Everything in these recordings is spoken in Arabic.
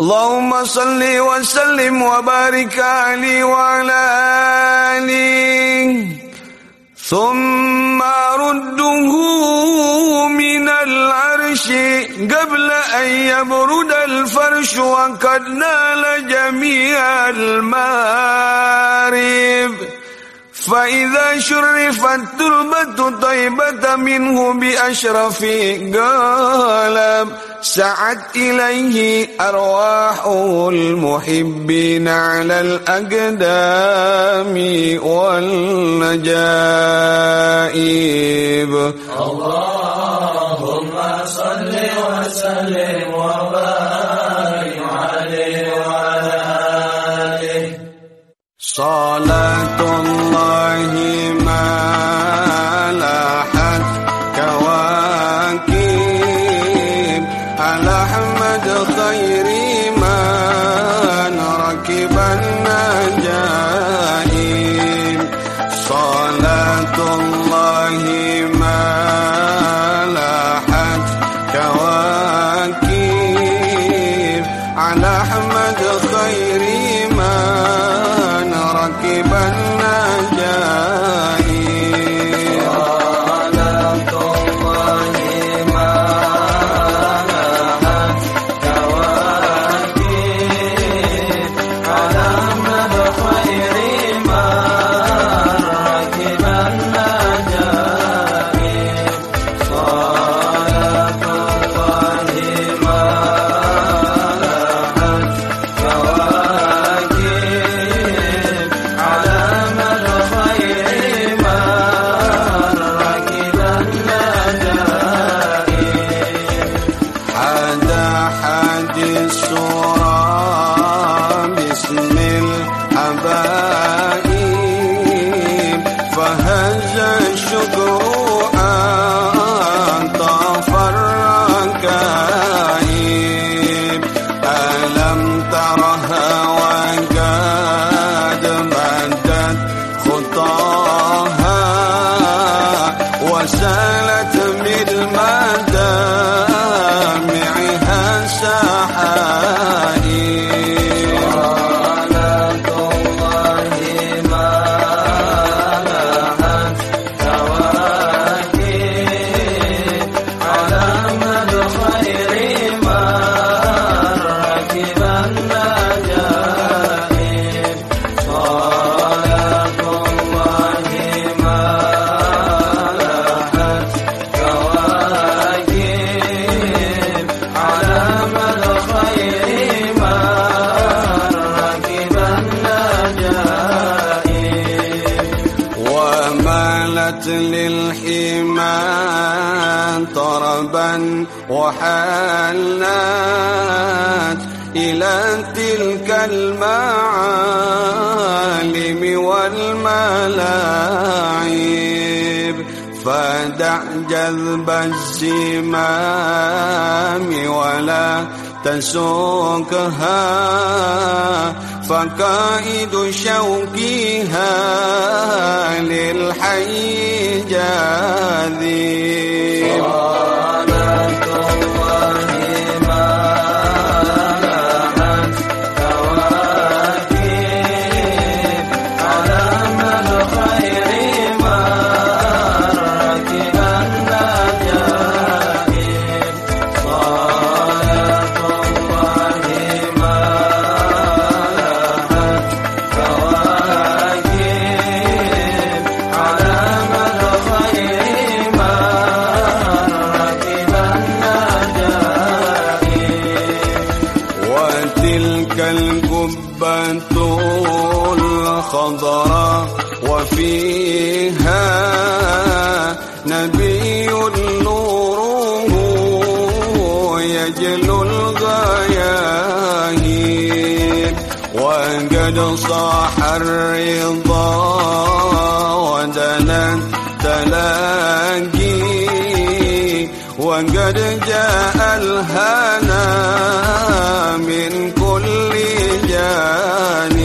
اللهم صل وسلم وبارك عليه وعلى آله ثم رده من العرش قبل أن يبرد الفرش وقد نال جميع المآرب. فإذا شرفت تربة طيبة منه بأشرف قالب سعت إليه أرواح المحبين على الأقدام والنجائب. اللهم صل وسلم وبارك عليه وعلى آله. صلاة على أحمد خير من ركب النجائب صلاة حدا حد وحالات إلى تلك المعالم والملاعب. فدع جذب الزمام ولا تسوقها. فقائد شوقها للحي جاذب. يجلو الغياهب وقد صاح الرضا ودنا التلاقي وقد جاء الهنا من كل جانب.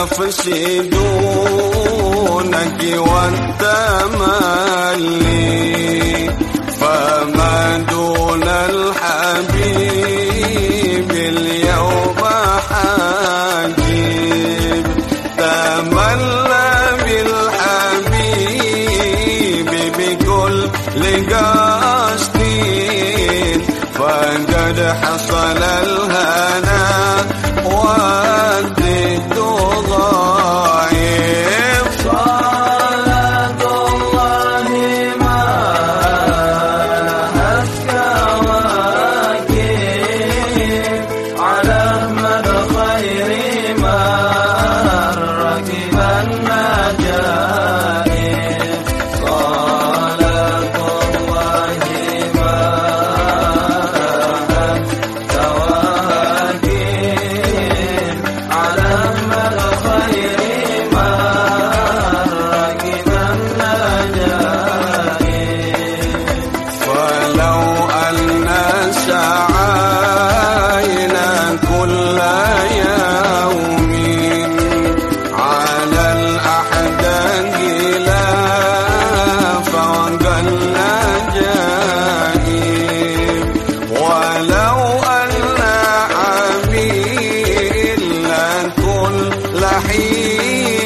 نفسي دونك والتملي فما دونك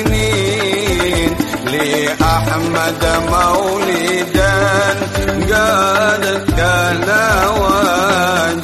حينين لأحمد مولدا قالت كلاوان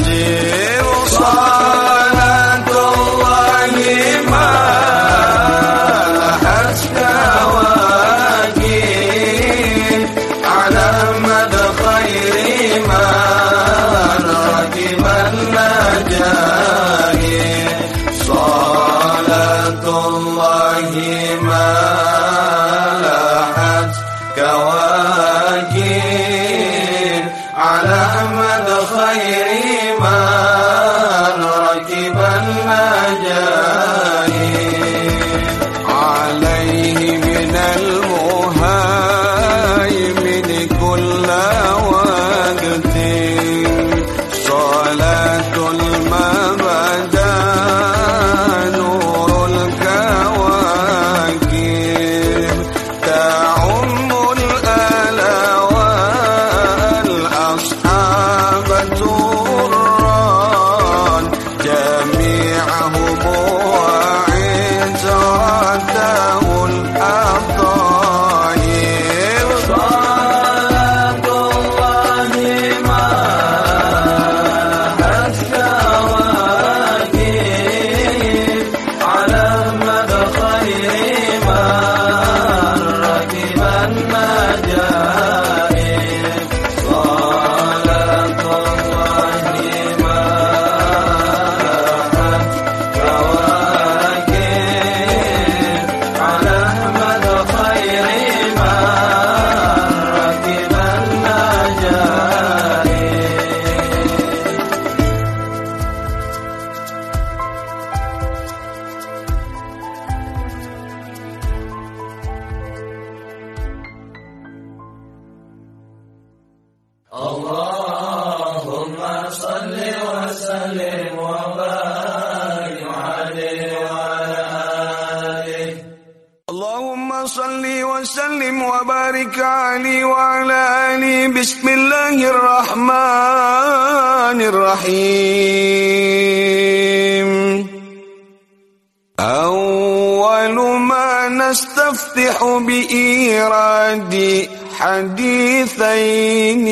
أول ما نستفتح بإيراد حديثين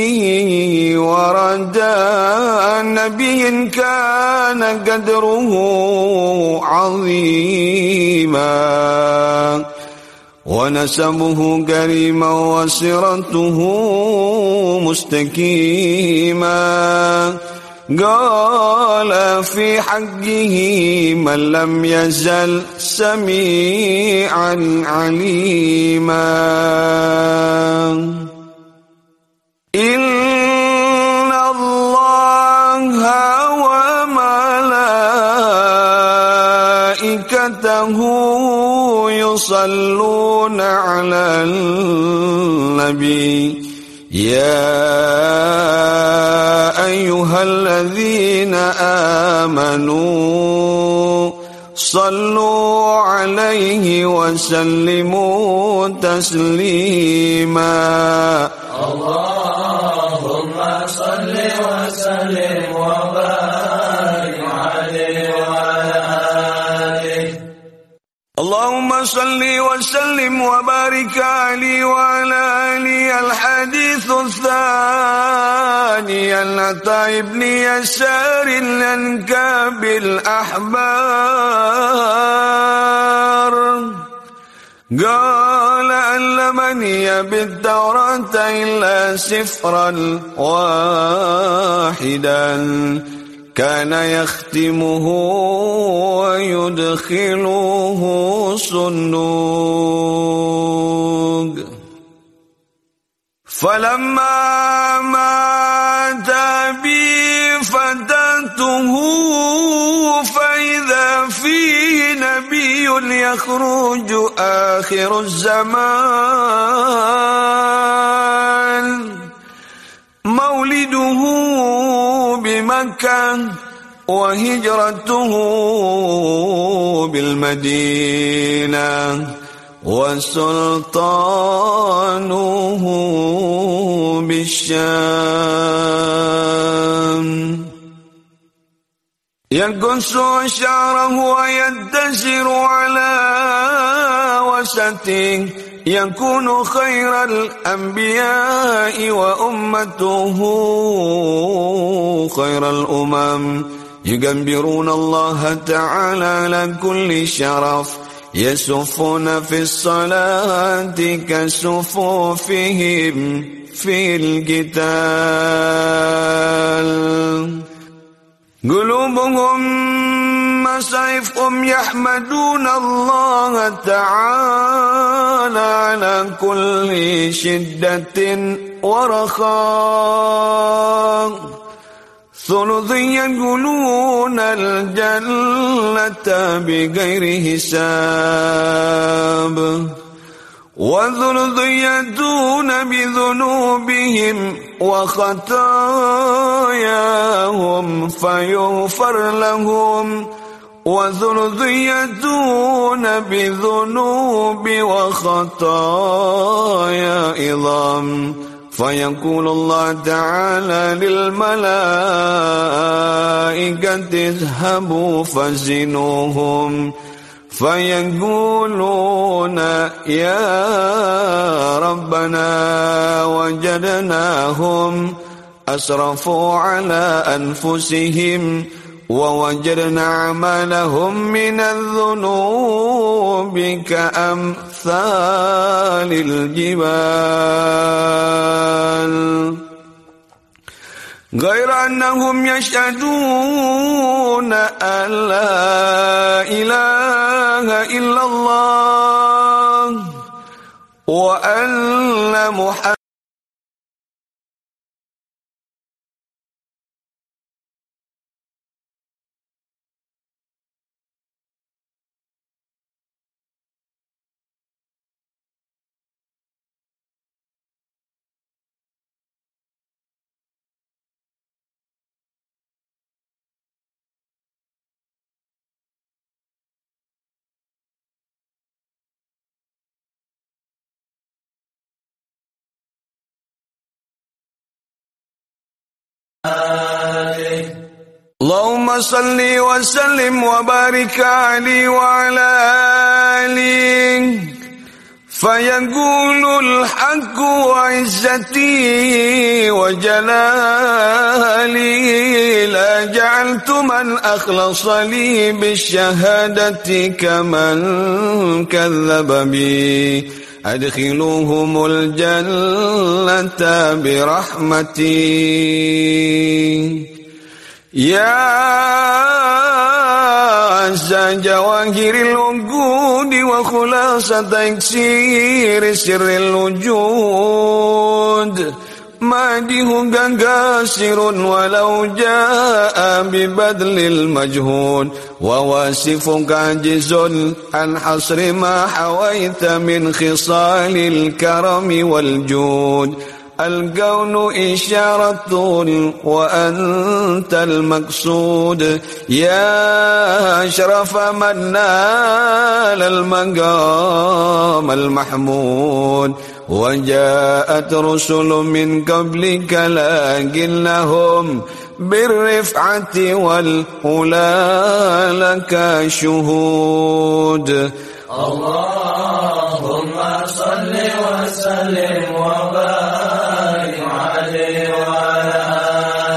وردا نبي كان قدره عظيما. ونسبه كريما وسرته مستكيما قال في حقه من لم يزل سميعا عليما. إن الله وملائكته يصلون على النبي. يا أيها الذين آمنوا صلوا عليه وسلموا تسليما. اللهم صل اللهم صل وسلم وبارك عليه وعلى آله الحديث الثاني العطاء بن يسار الأنكاب الأحبار. قال علمني بالتوراة إلا سفرا واحدا. كان يختمه ويدخله صندوق. فلما مات بي فتاته فإذا فيه نبي يخرج آخر الزمان. مولده بمكة وهجرته بالمدينة وسلطانه بالشام. يقص شعره ويدسر على وسته يكون خير الأنبياء وأمته خير الأمم. يجنبرون الله تعالى على كل شرف. يسفون في الصلاة كسفوفهم في القتال. قلوبهم مسايفهم يحمدون الله تعالى على كل شدة ورخاء. ثلث يقولون الجنة بغير حساب. وثلث يأتون بذنوبهم وخطاياهم فيغفر لهم. وثلث يأتون بذنوب وخطايا عظام فيقول الله تعالى للملائكة اذهبوا فزنوهم. فيقولون يا ربنا وجدناهم أسرفوا على أنفسهم ووجدنا أعمالهم من الذنوب كأمثال الجبال. غير أنهم يشهدون أن لا إله إلا الله وأن محمد اللهم صل وسلم وبارك عليه وعلى آله فيقول الحق وعزتي وجلالي لا جعلت من أخلص لي بالشهادة كمن كذب بي. أدخلوهم الجنة برحمتي. يا جواهر الوجود وخلاصة إكسير سر الوجود. ماده قاسر ولو جاء ببذل المجهود. وواسفك عاجز عن حصر ما حويت من خصال الكرم والجود. الكون إشارة وأنت المقصود. يا أشرف من نال المقام المحمود. وجاءت رسل من قبلك لكنهم بالرفعة والأولى لك شهود. اللهم صل وسلم